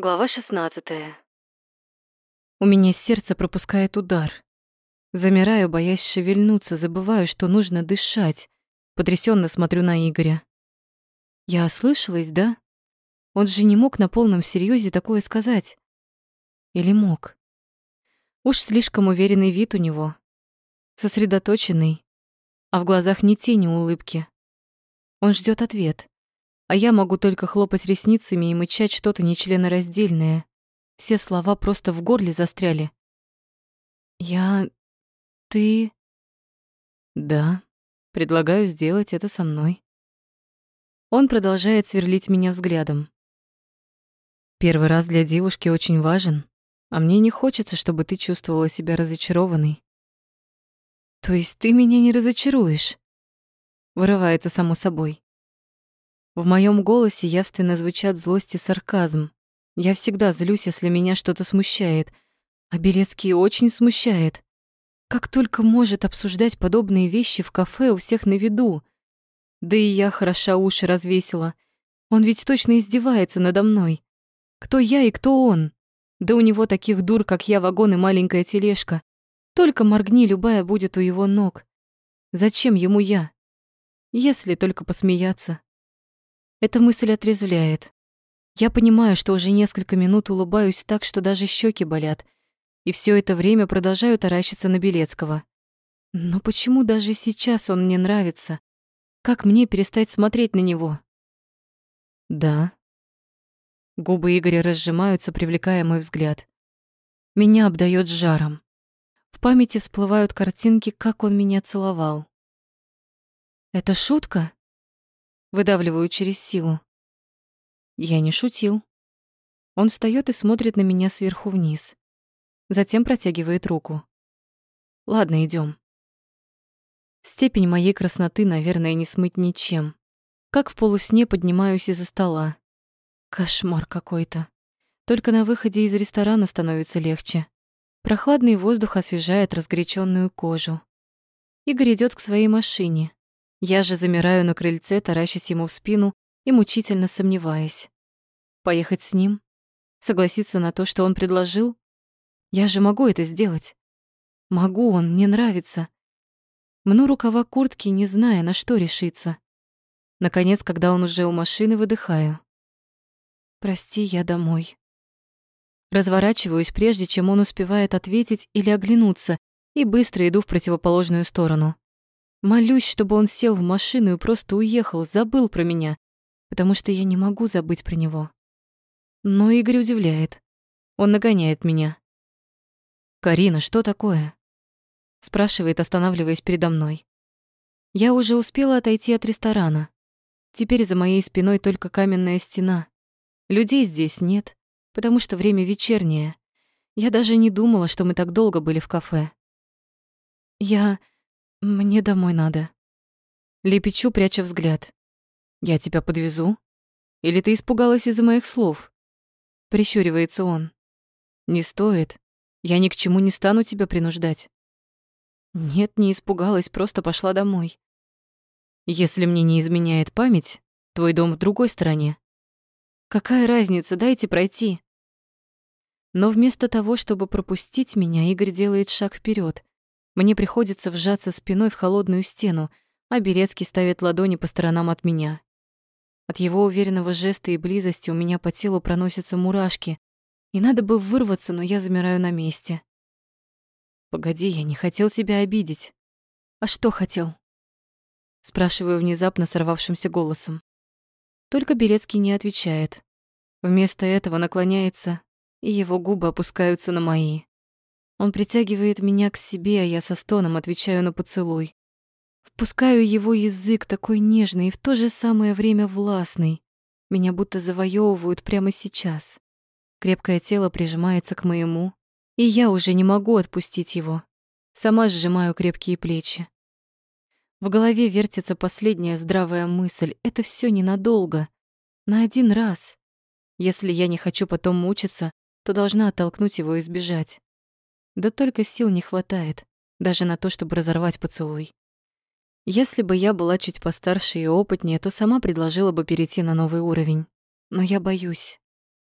Глава 16. У меня сердце пропускает удар. Замираю, боясь шевельнуться, забываю, что нужно дышать. Потрясенно смотрю на Игоря. Я ослышалась, да? Он же не мог на полном серьезе такое сказать. Или мог? Уж слишком уверенный вид у него. Сосредоточенный, а в глазах ни тени улыбки. Он ждет ответ а я могу только хлопать ресницами и мычать что-то нечленораздельное. Все слова просто в горле застряли. «Я... ты...» «Да, предлагаю сделать это со мной». Он продолжает сверлить меня взглядом. «Первый раз для девушки очень важен, а мне не хочется, чтобы ты чувствовала себя разочарованной». «То есть ты меня не разочаруешь?» Вырывается само собой. В моем голосе явственно звучат злость и сарказм. Я всегда злюсь, если меня что-то смущает. А Белецкий очень смущает. Как только может обсуждать подобные вещи в кафе у всех на виду. Да и я хороша уши развесила. Он ведь точно издевается надо мной. Кто я и кто он? Да у него таких дур, как я, вагон и маленькая тележка. Только моргни, любая будет у его ног. Зачем ему я? Если только посмеяться. Эта мысль отрезвляет. Я понимаю, что уже несколько минут улыбаюсь так, что даже щеки болят, и все это время продолжаю таращиться на Белецкого. Но почему даже сейчас он мне нравится? Как мне перестать смотреть на него? Да. Губы Игоря разжимаются, привлекая мой взгляд. Меня обдает жаром. В памяти всплывают картинки, как он меня целовал. Это шутка? Выдавливаю через силу. Я не шутил. Он встает и смотрит на меня сверху вниз. Затем протягивает руку. Ладно, идем. Степень моей красноты, наверное, не смыть ничем. Как в полусне поднимаюсь из-за стола. Кошмар какой-то. Только на выходе из ресторана становится легче. Прохладный воздух освежает разгоряченную кожу. Игорь идет к своей машине. Я же замираю на крыльце, таращась ему в спину и мучительно сомневаясь. Поехать с ним? Согласиться на то, что он предложил? Я же могу это сделать. Могу, он мне нравится. Мну рукава куртки, не зная, на что решиться. Наконец, когда он уже у машины, выдыхаю. «Прости, я домой». Разворачиваюсь, прежде чем он успевает ответить или оглянуться, и быстро иду в противоположную сторону. Молюсь, чтобы он сел в машину и просто уехал, забыл про меня, потому что я не могу забыть про него. Но Игорь удивляет. Он нагоняет меня. «Карина, что такое?» спрашивает, останавливаясь передо мной. Я уже успела отойти от ресторана. Теперь за моей спиной только каменная стена. Людей здесь нет, потому что время вечернее. Я даже не думала, что мы так долго были в кафе. Я... Мне домой надо. Лепечу, пряча взгляд. Я тебя подвезу? Или ты испугалась из-за моих слов? Прищуривается он. Не стоит. Я ни к чему не стану тебя принуждать. Нет, не испугалась, просто пошла домой. Если мне не изменяет память, твой дом в другой стороне. Какая разница, дайте пройти. Но вместо того, чтобы пропустить меня, Игорь делает шаг вперед, мне приходится вжаться спиной в холодную стену, а Берецкий ставит ладони по сторонам от меня. От его уверенного жеста и близости у меня по телу проносятся мурашки, и надо бы вырваться, но я замираю на месте. «Погоди, я не хотел тебя обидеть». «А что хотел?» Спрашиваю внезапно сорвавшимся голосом. Только Берецкий не отвечает. Вместо этого наклоняется, и его губы опускаются на мои. Он притягивает меня к себе, а я со стоном отвечаю на поцелуй. Впускаю его язык, такой нежный и в то же самое время властный. Меня будто завоевывают прямо сейчас. Крепкое тело прижимается к моему, и я уже не могу отпустить его. Сама сжимаю крепкие плечи. В голове вертится последняя здравая мысль. Это все ненадолго. На один раз. Если я не хочу потом мучиться, то должна оттолкнуть его и сбежать. Да только сил не хватает, даже на то, чтобы разорвать поцелуй. Если бы я была чуть постарше и опытнее, то сама предложила бы перейти на новый уровень. Но я боюсь.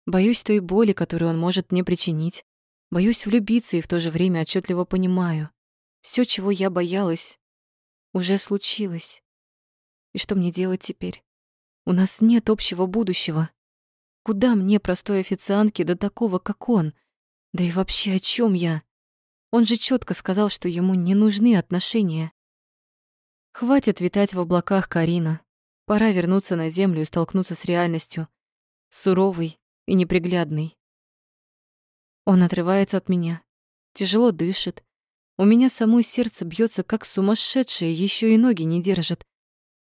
Боюсь той боли, которую он может мне причинить. Боюсь влюбиться и в то же время отчетливо понимаю. Все, чего я боялась, уже случилось. И что мне делать теперь? У нас нет общего будущего. Куда мне, простой официантке, до такого, как он? Да и вообще, о чем я? Он же четко сказал, что ему не нужны отношения. Хватит витать в облаках, Карина. Пора вернуться на землю и столкнуться с реальностью. Суровой и неприглядной. Он отрывается от меня, тяжело дышит. У меня самой сердце бьется как сумасшедшее, еще и ноги не держит.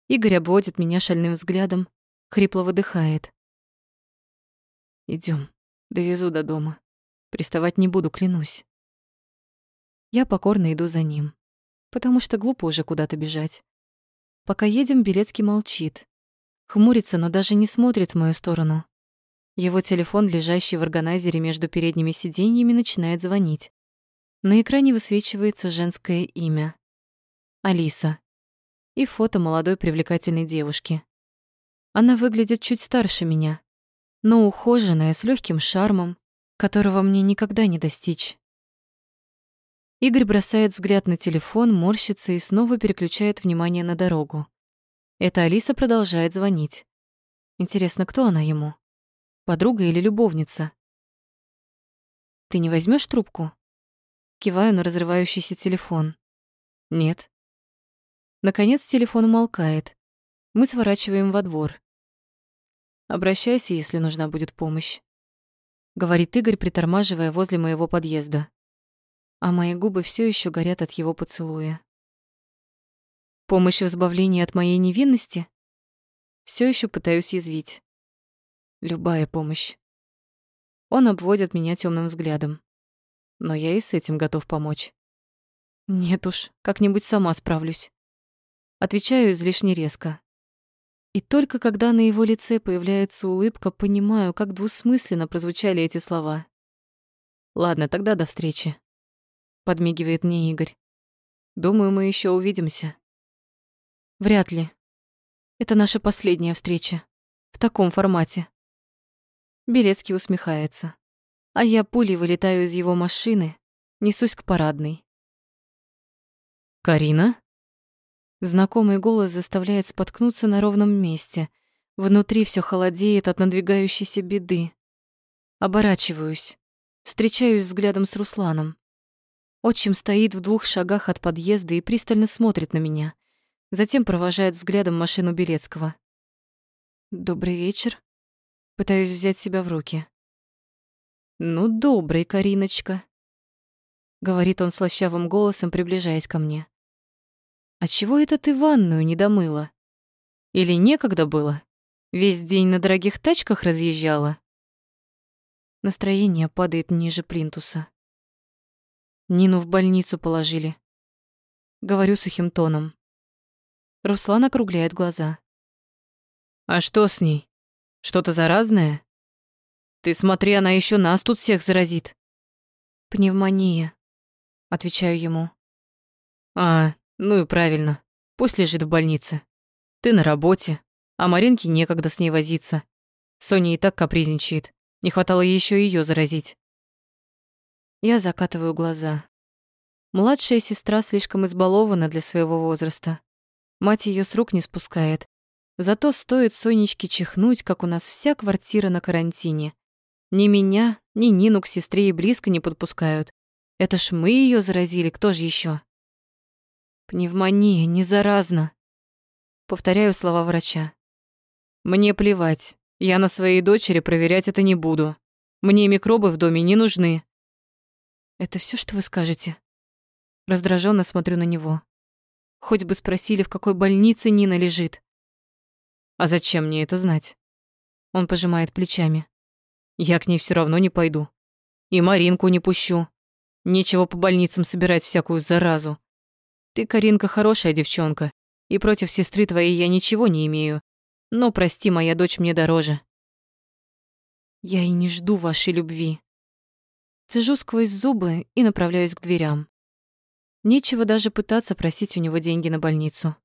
Игорь обводит меня шальным взглядом, хрипло выдыхает. Идем, довезу до дома. Приставать не буду, клянусь. Я покорно иду за ним, потому что глупо уже куда-то бежать. Пока едем, Белецкий молчит. Хмурится, но даже не смотрит в мою сторону. Его телефон, лежащий в органайзере между передними сиденьями, начинает звонить. На экране высвечивается женское имя. Алиса. И фото молодой привлекательной девушки. Она выглядит чуть старше меня, но ухоженная, с легким шармом, которого мне никогда не достичь. Игорь бросает взгляд на телефон, морщится и снова переключает внимание на дорогу. Эта Алиса продолжает звонить. Интересно, кто она ему? Подруга или любовница? Ты не возьмешь трубку? Киваю на разрывающийся телефон. Нет. Наконец телефон умолкает. Мы сворачиваем во двор. Обращайся, если нужна будет помощь, говорит Игорь, притормаживая возле моего подъезда а мои губы все еще горят от его поцелуя. Помощь в избавлении от моей невинности? Все еще пытаюсь язвить. Любая помощь. Он обводит меня темным взглядом. Но я и с этим готов помочь. Нет уж, как-нибудь сама справлюсь. Отвечаю излишне резко. И только когда на его лице появляется улыбка, понимаю, как двусмысленно прозвучали эти слова. Ладно, тогда до встречи подмигивает мне Игорь. Думаю, мы еще увидимся. Вряд ли. Это наша последняя встреча. В таком формате. Белецкий усмехается. А я пулей вылетаю из его машины, несусь к парадной. «Карина?» Знакомый голос заставляет споткнуться на ровном месте. Внутри все холодеет от надвигающейся беды. Оборачиваюсь. Встречаюсь взглядом с Русланом. Отчим стоит в двух шагах от подъезда и пристально смотрит на меня. Затем провожает взглядом машину Белецкого. «Добрый вечер». Пытаюсь взять себя в руки. «Ну, добрый, Кариночка», — говорит он слащавым голосом, приближаясь ко мне. «А чего это ты ванную не домыла? Или некогда было? Весь день на дорогих тачках разъезжала?» Настроение падает ниже плинтуса. Нину в больницу положили. Говорю сухим тоном. Руслан округляет глаза. А что с ней? Что-то заразное? Ты смотри, она еще нас тут всех заразит. Пневмония, отвечаю ему. А, ну и правильно. Пусть лежит в больнице. Ты на работе, а Маринке некогда с ней возиться. Соня и так капризничает. Не хватало еще ее заразить. Я закатываю глаза. Младшая сестра слишком избалована для своего возраста. Мать ее с рук не спускает. Зато стоит Сонечке чихнуть, как у нас вся квартира на карантине. Ни меня, ни Нину к сестре и близко не подпускают. Это ж мы ее заразили, кто же еще? Пневмония не заразна. Повторяю слова врача. Мне плевать. Я на своей дочери проверять это не буду. Мне микробы в доме не нужны. Это все, что вы скажете? Раздраженно смотрю на него. Хоть бы спросили, в какой больнице Нина лежит. А зачем мне это знать? Он пожимает плечами. Я к ней все равно не пойду. И Маринку не пущу. Нечего по больницам собирать всякую заразу. Ты, Каринка, хорошая девчонка, и против сестры твоей я ничего не имею. Но, прости, моя дочь мне дороже. Я и не жду вашей любви. Цежу сквозь зубы и направляюсь к дверям. Нечего даже пытаться просить у него деньги на больницу.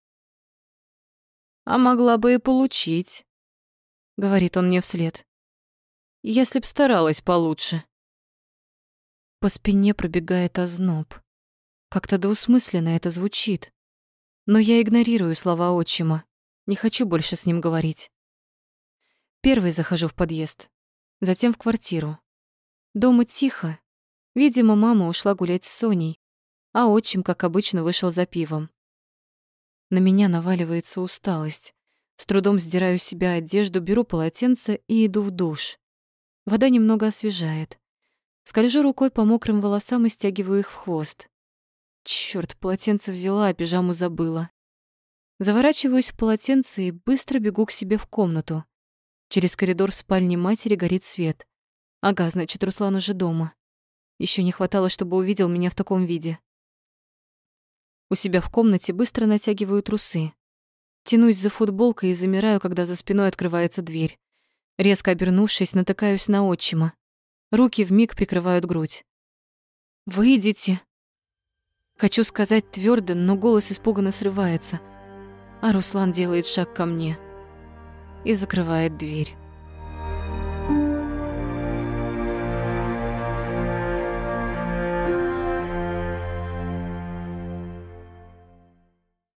«А могла бы и получить», — говорит он мне вслед. если б старалась получше. По спине пробегает озноб. Как-то двусмысленно это звучит. Но я игнорирую слова отчима. Не хочу больше с ним говорить. Первый захожу в подъезд, затем в квартиру. Дома тихо. Видимо, мама ушла гулять с Соней, а отчим, как обычно, вышел за пивом. На меня наваливается усталость. С трудом сдираю с себя одежду, беру полотенце и иду в душ. Вода немного освежает. Скольжу рукой по мокрым волосам и стягиваю их в хвост. Чёрт, полотенце взяла, а пижаму забыла. Заворачиваюсь в полотенце и быстро бегу к себе в комнату. Через коридор в спальне матери горит свет. Ага, значит, Руслан уже дома. Еще не хватало, чтобы увидел меня в таком виде. У себя в комнате быстро натягиваю трусы. Тянусь за футболкой и замираю, когда за спиной открывается дверь. Резко обернувшись, натыкаюсь на отчима. Руки вмиг прикрывают грудь. «Выйдите!» Хочу сказать твердо, но голос испуганно срывается, а Руслан делает шаг ко мне и закрывает дверь.